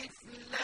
أَلِفْ